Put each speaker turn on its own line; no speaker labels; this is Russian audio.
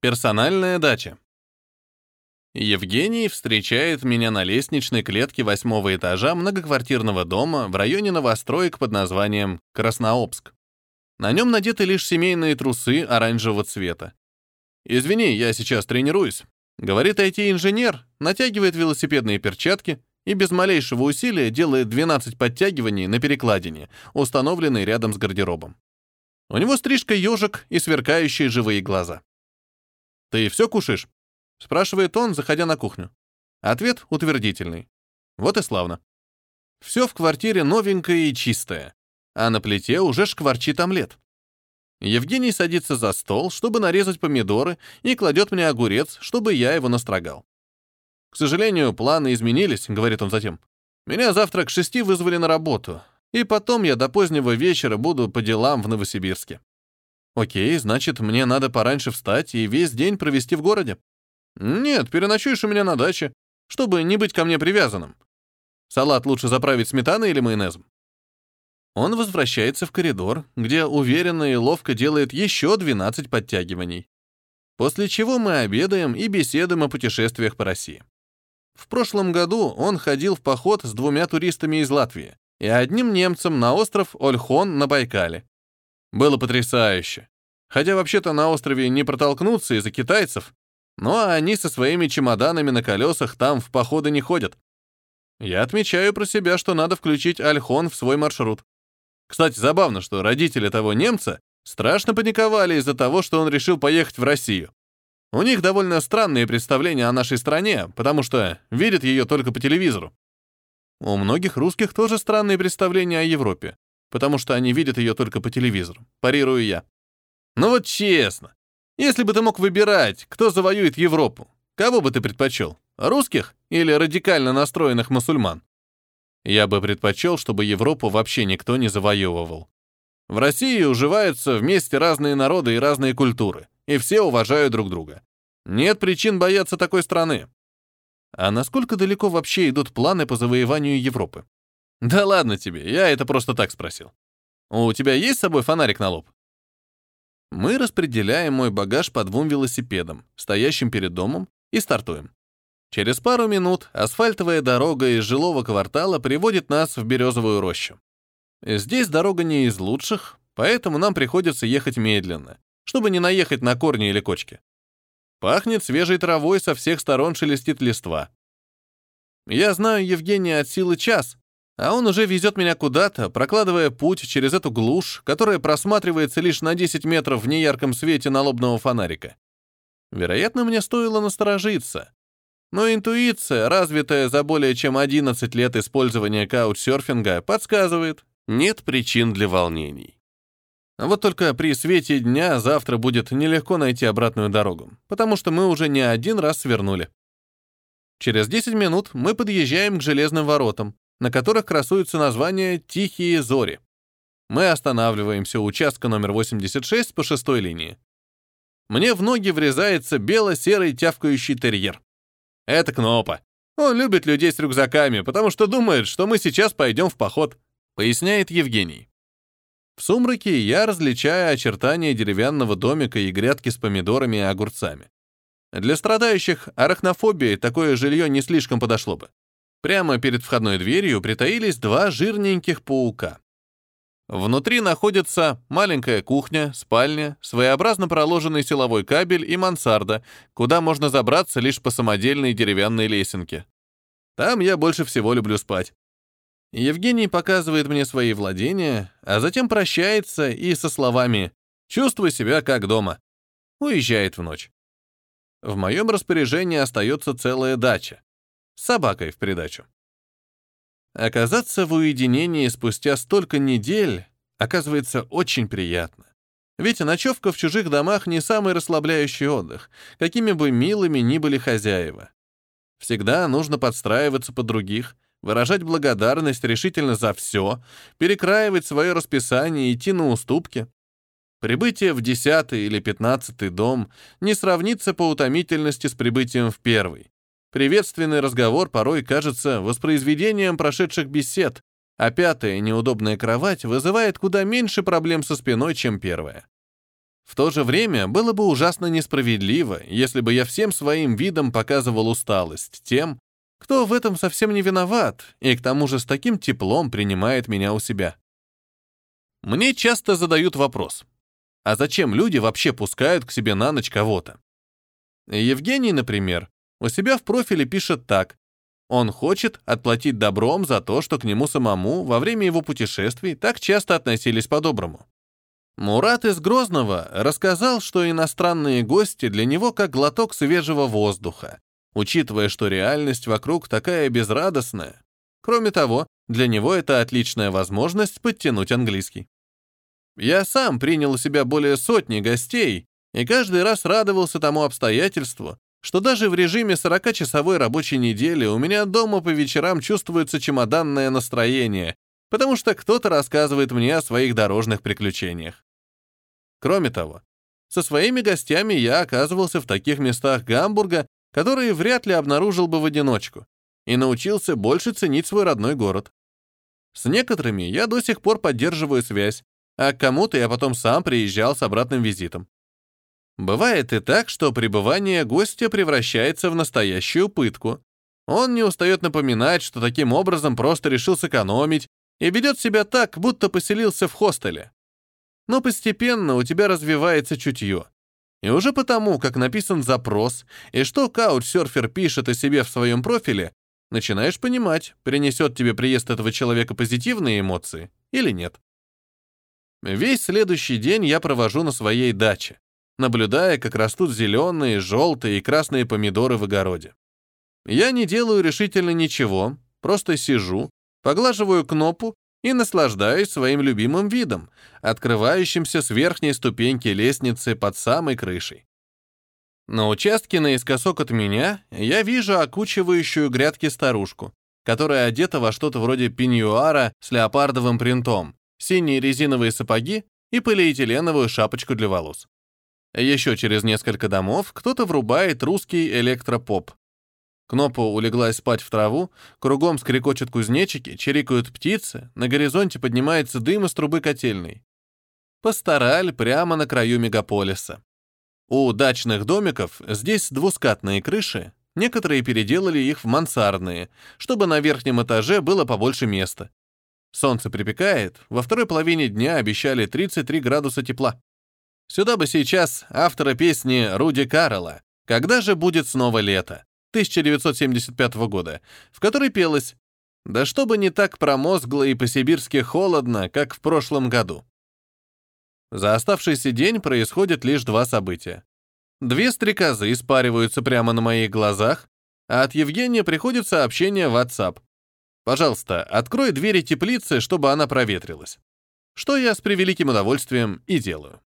Персональная дача. Евгений встречает меня на лестничной клетке восьмого этажа многоквартирного дома в районе новостроек под названием Краснообск. На нем надеты лишь семейные трусы оранжевого цвета. «Извини, я сейчас тренируюсь», — говорит IT-инженер, натягивает велосипедные перчатки и без малейшего усилия делает 12 подтягиваний на перекладине, установленной рядом с гардеробом. У него стрижка ежик и сверкающие живые глаза. «Ты все кушаешь?» — спрашивает он, заходя на кухню. Ответ утвердительный. Вот и славно. Все в квартире новенькое и чистое, а на плите уже шкварчит омлет. Евгений садится за стол, чтобы нарезать помидоры, и кладет мне огурец, чтобы я его настрогал. «К сожалению, планы изменились», — говорит он затем. «Меня завтра к шести вызвали на работу, и потом я до позднего вечера буду по делам в Новосибирске. Окей, значит, мне надо пораньше встать и весь день провести в городе. Нет, переночуешь у меня на даче, чтобы не быть ко мне привязанным. Салат лучше заправить сметаной или майонезом. Он возвращается в коридор, где уверенно и ловко делает еще 12 подтягиваний. После чего мы обедаем и беседуем о путешествиях по России. В прошлом году он ходил в поход с двумя туристами из Латвии и одним немцем на остров Ольхон на Байкале. Было потрясающе. Хотя вообще-то на острове не протолкнуться из-за китайцев, но они со своими чемоданами на колесах там в походы не ходят. Я отмечаю про себя, что надо включить Альхон в свой маршрут. Кстати, забавно, что родители того немца страшно паниковали из-за того, что он решил поехать в Россию. У них довольно странные представления о нашей стране, потому что видят ее только по телевизору. У многих русских тоже странные представления о Европе потому что они видят ее только по телевизору. Парирую я. Ну вот честно, если бы ты мог выбирать, кто завоюет Европу, кого бы ты предпочел? Русских или радикально настроенных мусульман? Я бы предпочел, чтобы Европу вообще никто не завоевывал. В России уживаются вместе разные народы и разные культуры, и все уважают друг друга. Нет причин бояться такой страны. А насколько далеко вообще идут планы по завоеванию Европы? Да ладно тебе, я это просто так спросил. У тебя есть с собой фонарик на лоб? Мы распределяем мой багаж по двум велосипедам, стоящим перед домом, и стартуем. Через пару минут асфальтовая дорога из жилого квартала приводит нас в Березовую рощу. Здесь дорога не из лучших, поэтому нам приходится ехать медленно, чтобы не наехать на корни или кочки. Пахнет свежей травой, со всех сторон шелестит листва. Я знаю Евгения от силы час, а он уже везет меня куда-то, прокладывая путь через эту глушь, которая просматривается лишь на 10 метров в неярком свете налобного фонарика. Вероятно, мне стоило насторожиться. Но интуиция, развитая за более чем 11 лет использования каучсерфинга, подсказывает, нет причин для волнений. Вот только при свете дня завтра будет нелегко найти обратную дорогу, потому что мы уже не один раз свернули. Через 10 минут мы подъезжаем к железным воротам, на которых красуются названия «Тихие зори». Мы останавливаемся у участка номер 86 по шестой линии. Мне в ноги врезается бело-серый тявкающий терьер. Это Кнопа. Он любит людей с рюкзаками, потому что думает, что мы сейчас пойдем в поход, поясняет Евгений. В сумраке я различаю очертания деревянного домика и грядки с помидорами и огурцами. Для страдающих арахнофобией такое жилье не слишком подошло бы. Прямо перед входной дверью притаились два жирненьких паука. Внутри находится маленькая кухня, спальня, своеобразно проложенный силовой кабель и мансарда, куда можно забраться лишь по самодельной деревянной лесенке. Там я больше всего люблю спать. Евгений показывает мне свои владения, а затем прощается и со словами «Чувствуй себя как дома». Уезжает в ночь. В моем распоряжении остается целая дача с собакой в придачу. Оказаться в уединении спустя столько недель оказывается очень приятно. Ведь ночевка в чужих домах не самый расслабляющий отдых, какими бы милыми ни были хозяева. Всегда нужно подстраиваться под других, выражать благодарность решительно за все, перекраивать свое расписание и идти на уступки. Прибытие в десятый или пятнадцатый дом не сравнится по утомительности с прибытием в первый. Приветственный разговор порой кажется воспроизведением прошедших бесед, а пятая неудобная кровать вызывает куда меньше проблем со спиной, чем первая. В то же время было бы ужасно несправедливо, если бы я всем своим видом показывал усталость тем, кто в этом совсем не виноват и к тому же с таким теплом принимает меня у себя. Мне часто задают вопрос, а зачем люди вообще пускают к себе на ночь кого-то? Евгений, например, у себя в профиле пишет так. Он хочет отплатить добром за то, что к нему самому во время его путешествий так часто относились по-доброму. Мурат из Грозного рассказал, что иностранные гости для него как глоток свежего воздуха, учитывая, что реальность вокруг такая безрадостная. Кроме того, для него это отличная возможность подтянуть английский. Я сам принял у себя более сотни гостей и каждый раз радовался тому обстоятельству, что даже в режиме 40-часовой рабочей недели у меня дома по вечерам чувствуется чемоданное настроение, потому что кто-то рассказывает мне о своих дорожных приключениях. Кроме того, со своими гостями я оказывался в таких местах Гамбурга, которые вряд ли обнаружил бы в одиночку, и научился больше ценить свой родной город. С некоторыми я до сих пор поддерживаю связь, а к кому-то я потом сам приезжал с обратным визитом. Бывает и так, что пребывание гостя превращается в настоящую пытку. Он не устает напоминать, что таким образом просто решил сэкономить и ведет себя так, будто поселился в хостеле. Но постепенно у тебя развивается чутье. И уже потому, как написан запрос, и что каучсерфер пишет о себе в своем профиле, начинаешь понимать, принесет тебе приезд этого человека позитивные эмоции или нет. Весь следующий день я провожу на своей даче, наблюдая, как растут зеленые, желтые и красные помидоры в огороде. Я не делаю решительно ничего, просто сижу, поглаживаю кнопку и наслаждаюсь своим любимым видом, открывающимся с верхней ступеньки лестницы под самой крышей. На участке наискосок от меня я вижу окучивающую грядки старушку, которая одета во что-то вроде пеньюара с леопардовым принтом, синие резиновые сапоги и полиэтиленовую шапочку для волос. Еще через несколько домов кто-то врубает русский электропоп. Кнопа улеглась спать в траву, кругом скрекочут кузнечики, чирикают птицы, на горизонте поднимается дым из трубы котельной. Пастораль прямо на краю мегаполиса. У дачных домиков здесь двускатные крыши, некоторые переделали их в мансардные, чтобы на верхнем этаже было побольше места. Солнце припекает, во второй половине дня обещали 33 градуса тепла. Сюда бы сейчас автора песни Руди Каррелла «Когда же будет снова лето?» 1975 года, в которой пелось «Да чтобы не так промозгло и по-сибирски холодно, как в прошлом году». За оставшийся день происходит лишь два события. Две стрекозы испариваются прямо на моих глазах, а от Евгения приходит сообщение в WhatsApp. Пожалуйста, открой двери теплицы, чтобы она проветрилась. Что я с превеликим удовольствием и делаю.